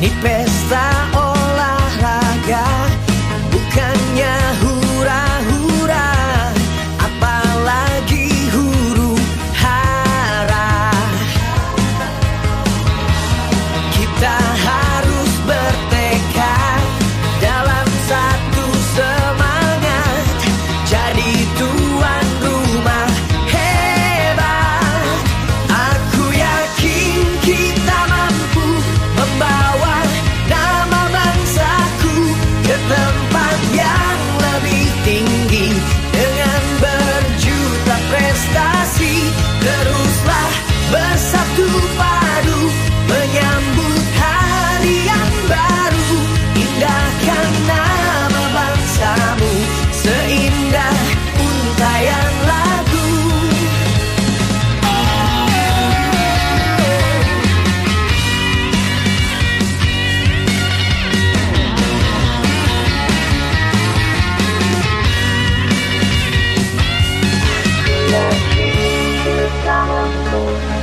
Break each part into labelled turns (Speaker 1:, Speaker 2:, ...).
Speaker 1: ni pesa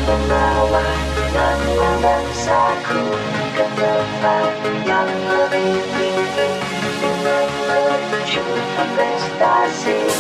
Speaker 1: membawa nama bangsaku ke tempat yang lebih tinggi dengan berjumpa prestasi.